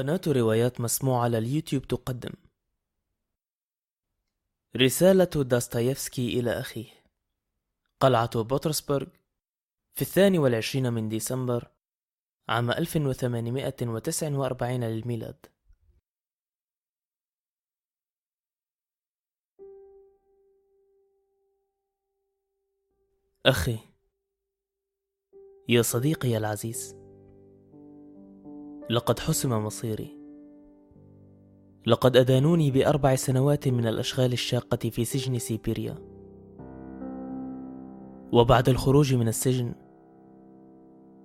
قناة روايات مسموعة على اليوتيوب تقدم. رسالة داستايفسكي إلى أخيه. قلعة بطرسبرغ في الثاني والعشرين من ديسمبر عام 1849 للميلاد. أخي يا صديقي العزيز لقد حسم مصيري. لقد أدانوني بأربع سنوات من الأشغال الشاقة في سجن سيبيريا. وبعد الخروج من السجن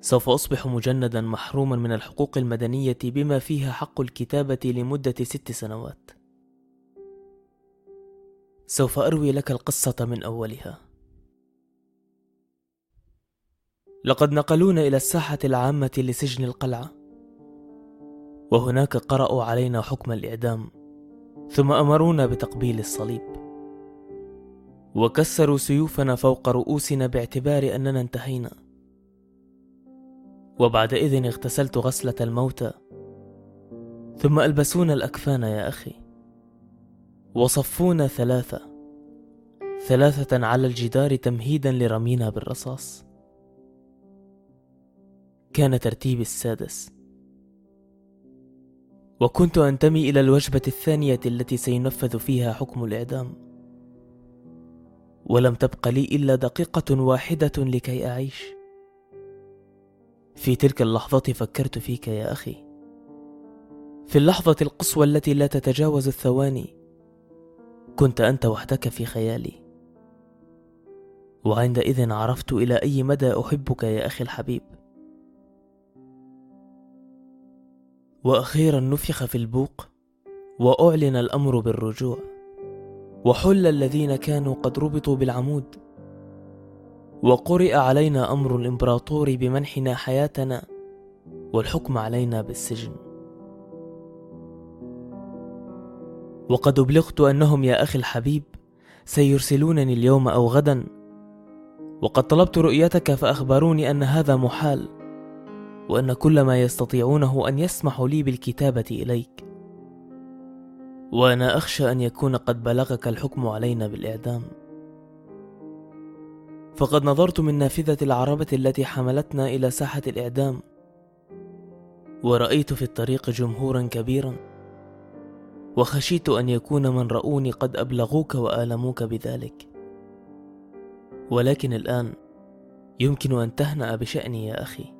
سوف أصبح مجندا محروما من الحقوق المدنية بما فيها حق الكتابة لمدة ست سنوات. سوف أروي لك القصة من أولها. لقد نقلونا إلى الساحة العامة لسجن القلعة. وهناك قرأوا علينا حكم الإعدام ثم أمرونا بتقبيل الصليب. وكسروا سيوفنا فوق رؤوسنا باعتبار أننا انتهينا. وبعدئذ اغتسلت غسلة الموتى ثم ألبسونا الأكفان يا أخي. وصفونا ثلاثة ثلاثة على الجدار تمهيدا لرمينا بالرصاص. كان ترتيبي السادس. وكنت أنتمي إلى الوجبة الثانية التي سينفذ فيها حكم الإعدام. ولم تبق لي إلا دقيقة واحدة لكي أعيش. في تلك اللحظة فكرت فيك يا أخي. في اللحظة القصوى التي لا تتجاوز الثواني كنت أنت وحدك في خيالي. وعندئذ عرفت إلى أي مدى أحبك يا أخي الحبيب. وأخيرا نفخ في البوق وأعلن الأمر بالرجوع وحل الذين كانوا قد ربطوا بالعمود وقرئ علينا أمر الإمبراطور بمنحنا حياتنا والحكم علينا بالسجن. وقد أبلغت أنهم يا أخي الحبيب سيرسلونني اليوم أو غدا وقد طلبت رؤيتك فأخبروني أن هذا محال. وأن كل ما يستطيعونه أن يسمحوا لي بالكتابة إليك. وأنا أخشى أن يكون قد بلغك الحكم علينا بالإعدام. فقد نظرت من نافذة العربة التي حملتنا إلى ساحة الإعدام. ورأيت في الطريق جمهورا كبيرا. وخشيت أن يكون من رأوني قد أبلغوك وآلموك بذلك. ولكن الآن يمكن أن تهنأ بشأني يا أخي.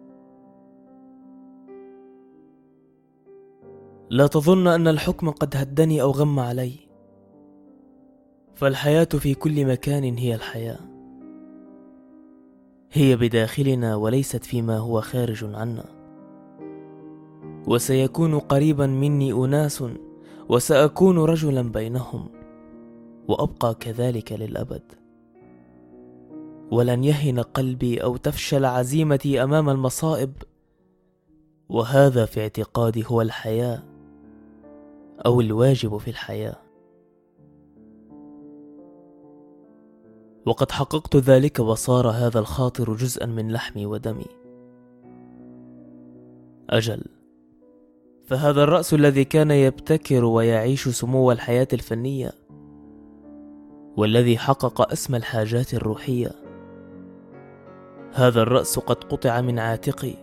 لا تظن أن الحكم قد هدني أو غم علي. فالحياة في كل مكان هي الحياة. هي بداخلنا وليست فيما هو خارج عنا. وسيكون قريبا مني أناس وسأكون رجلا بينهم. وأبقى كذلك للأبد. ولن يهن قلبي أو تفشل عزيمتي أمام المصائب. وهذا في اعتقادي هو الحياة. أو الواجب في الحياة. وقد حققت ذلك وصار هذا الخاطر جزءا من لحمي ودمي. أجل فهذا الرأس الذي كان يبتكر ويعيش سمو الحياة الفنية والذي حقق أسمى الحاجات الروحية. هذا الرأس قد قطع من عاتقي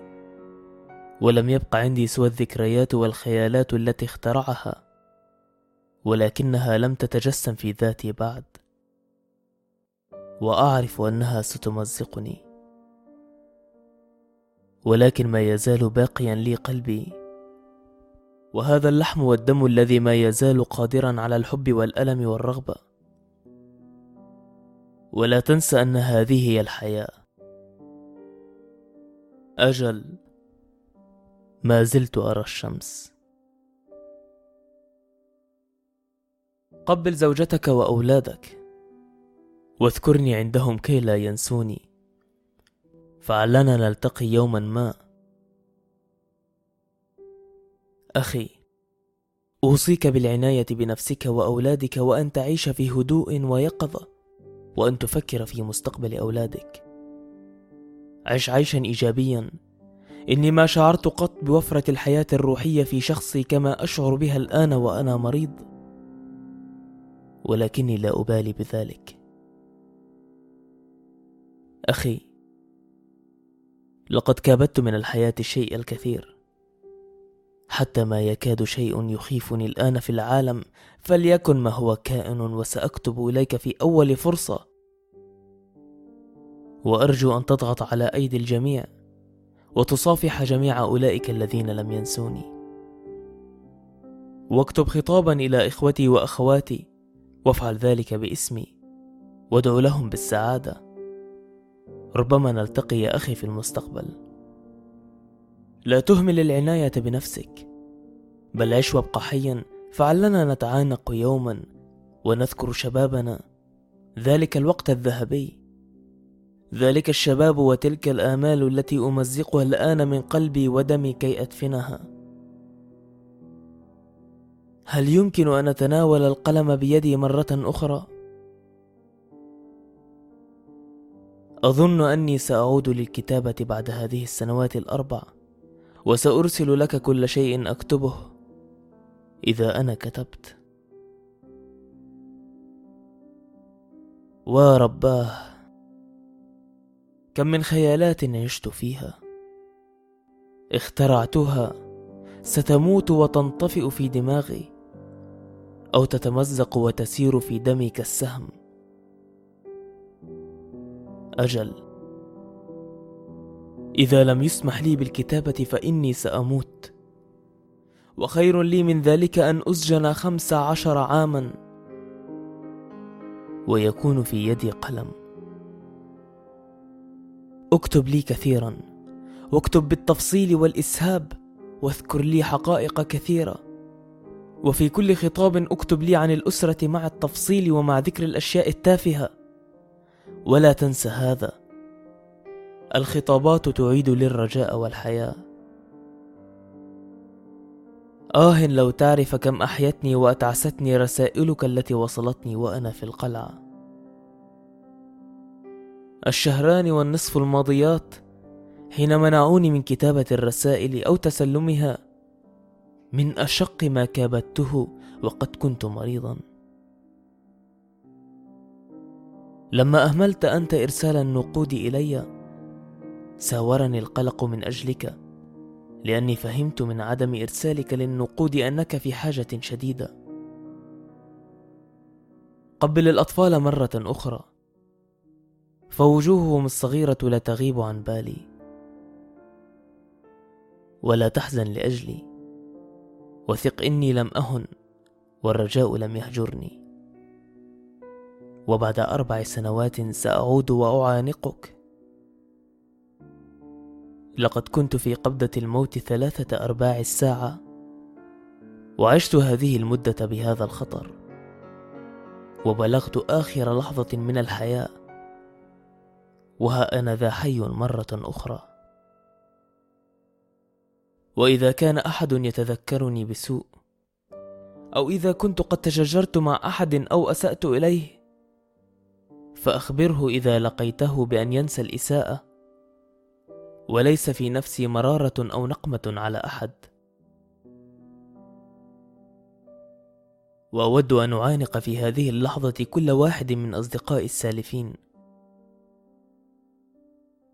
ولم يبق عندي سوى الذكريات والخيالات التي اخترعها. ولكنها لم تتجسم في ذاتي بعد. وأعرف أنها ستمزقني. ولكن ما يزال باقيا لي قلبي. وهذا اللحم والدم الذي ما يزال قادرا على الحب والألم والرغبة. ولا تنس أن هذه هي الحياة. أجل ما زلت أرى الشمس. قبل زوجتك وأولادك. واذكرني عندهم كي لا ينسوني. فعلنا نلتقي يوما ما. أخي أوصيك بالعناية بنفسك وأولادك وأن تعيش في هدوء ويقظة وأن تفكر في مستقبل أولادك. عش عيشا إيجابيا. إني ما شعرت قط بوفرة الحياة الروحية في شخصي كما أشعر بها الآن وأنا مريض. ولكني لا أبالي بذلك. أخي لقد كابدت من الحياة الشيء الكثير. حتى ما يكاد شيء يخيفني الآن في العالم فليكن ما هو كائن وسأكتب إليك في أول فرصة. وأرجو أن تضغط على أيدي الجميع وتصافح جميع أولئك الذين لم ينسوني. واكتب خطابا إلى إخوتي وأخواتي وافعل ذلك باسمي وادعو لهم بالسعادة. ربما نلتقي يا أخي في المستقبل. لا تهمل العناية بنفسك بل عش وابق حيا فعلنا نتعانق يوما ونذكر شبابنا. ذلك الوقت الذهبي. ذلك الشباب وتلك الآمال التي أمزقها الآن من قلبي ودمي كي أدفنها. هل يمكن أن أتناول القلم بيدي مرة أخرى؟ أظن أني سأعود للكتابة بعد هذه السنوات الأربع وسأرسل لك كل شيء أكتبه إذا أنا كتبت ورباه كم من خيالات عشت فيها اخترعتها ستموت وتنطفئ في دماغي أو تتمزق وتسير في دمي كالسهم. أجل إذا لم يسمح لي بالكتابة فإني سأموت. وخير لي من ذلك أن أسجن خمس عشر عاما ويكون في يدي قلم. اكتب لي كثيرا واكتب بالتفصيل والإسهاب. واذكر لي حقائق كثيرة. وفي كل خطاب اكتب لي عن الأسرة مع التفصيل ومع ذكر الأشياء التافهة. ولا تنس هذا. الخطابات تعيد لي الرجاء والحياة. آه لو تعرف كم أحيتني وأتعستني رسائلك التي وصلتني وأنا في القلعة. الشهران والنصف الماضيات حين منعوني من كتابة الرسائل أو تسلمها من أشق ما كابدته وقد كنت مريضا. لما أهملت أنت إرسال النقود إلي ساورني القلق من أجلك لأني فهمت من عدم إرسالك للنقود أنك في حاجة شديدة. قبل الأطفال مرة أخرى فوجوههم الصغيرة لا تغيب عن بالي. ولا تحزن لأجلي. وثق إني لم أهن والرجاء لم يهجرني. وبعد أربع سنوات سأعود وأعانقك. لقد كنت في قبضة الموت ثلاثة أرباع الساعة وعشت هذه المدة بهذا الخطر. وبلغت آخر لحظة من الحياة وها أنا ذا حي مرة أخرى. وإذا كان أحد يتذكرني بسوء أو إذا كنت قد تشجرت مع أحد أو أسأت إليه فأخبره إذا لقيته بأن ينسى الإساءة وليس في نفسي مرارة أو نقمة على أحد. وأود أن أعانق في هذه اللحظة كل واحد من أصدقائي السالفين.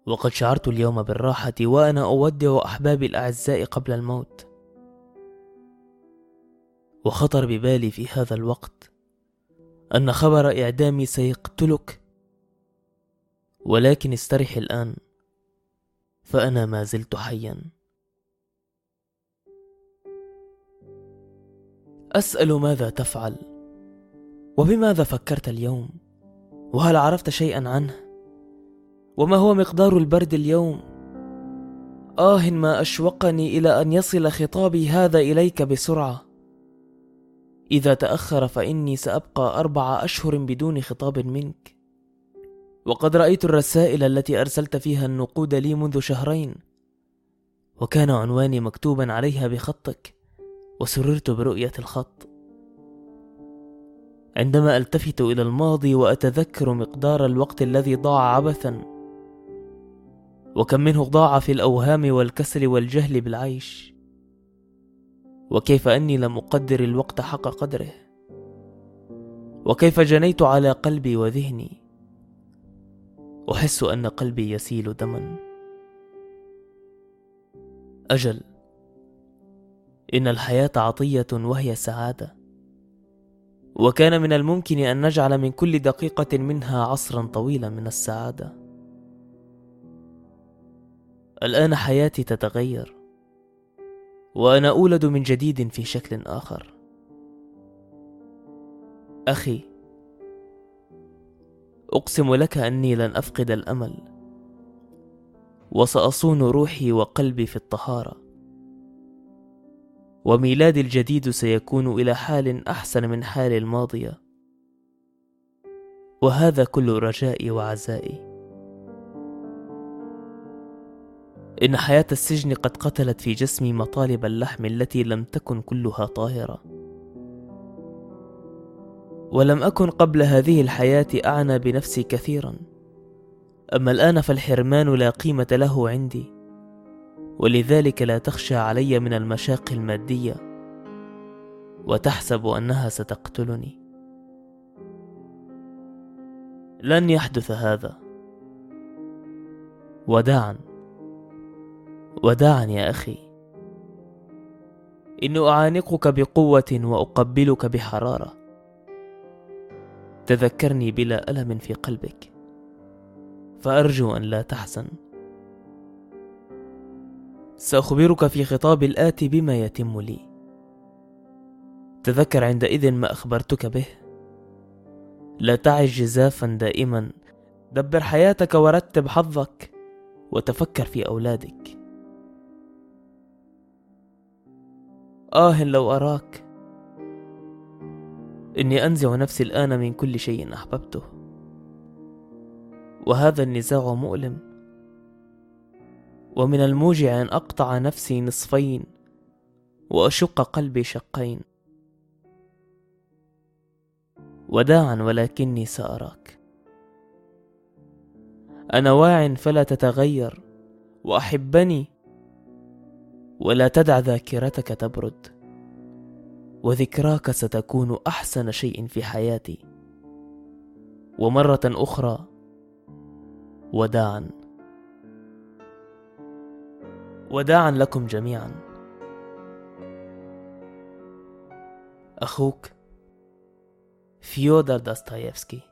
وقد شعرت اليوم بالراحة وأنا أودع أحبابي الأعزاء قبل الموت. وخطر ببالي في هذا الوقت أن خبر إعدامي سيقتلك ولكن استرح الآن فأنا ما زلت حيا. أسأل ماذا تفعل؟ وبماذا فكرت اليوم؟ وهل عرفت شيئا عنه؟ وما هو مقدار البرد اليوم؟ آه ما أشوقني إلى أن يصل خطابي هذا إليك بسرعة. إذا تأخر فإني سأبقى أربع أشهر بدون خطاب منك. وقد رأيت الرسائل التي أرسلت فيها النقود لي منذ شهرين. وكان عنواني مكتوبا عليها بخطك وسررت برؤية الخط. عندما التفت إلى الماضي وأتذكر مقدار الوقت الذي ضاع عبثا وكم منه ضاع في الأوهام والكسل والجهل بالعيش. وكيف أني لم أقدر الوقت حق قدره. وكيف جنيت على قلبي وذهني. أحس أن قلبي يسيل دما. أجل إن الحياة عطية وهي سعادة. وكان من الممكن أن نجعل من كل دقيقة منها عصرا طويلا من السعادة. الآن حياتي تتغير. وأنا أولد من جديد في شكل آخر. أخي أقسم لك أني لن أفقد الأمل. وسأصون روحي وقلبي في الطهارة. وميلادي الجديد سيكون إلى حال أحسن من حالي الماضية. وهذا كل رجائي وعزائي. إن حياة السجن قد قتلت في جسمي مطالب اللحم التي لم تكن كلها طاهرة. ولم أكن قبل هذه الحياة أعنى بنفسي كثيرا. أما الآن فالحرمان لا قيمة له عندي. ولذلك لا تخشى علي من المشاق المادية. وتحسب أنها ستقتلني. لن يحدث هذا. وداعا. وداعا يا أخي. إن أعانقك بقوة وأقبلك بحرارة. تذكرني بلا ألم في قلبك. فأرجو أن لا تحزن. سأخبرك في خطاب الآتي بما يتم لي. تذكر عندئذ ما أخبرتك به. لا تعش جزافا دائما. دبر حياتك ورتب حظك. وتفكر في أولادك. آه لو أراك. إني أنزع نفسي الآن من كل شيء أحببته. وهذا النزاع مؤلم. ومن الموجع أن أقطع نفسي نصفين وأشق قلبي شقين. وداعا ولكني سأراك. أنا واع فلا تتغير وأحبني ولا تدع ذاكرتك تبرد. وذكراك ستكون أحسن شيء في حياتي. ومرة أخرى وداعا. وداعا لكم جميعا. أخوك فيودر داستايفسكي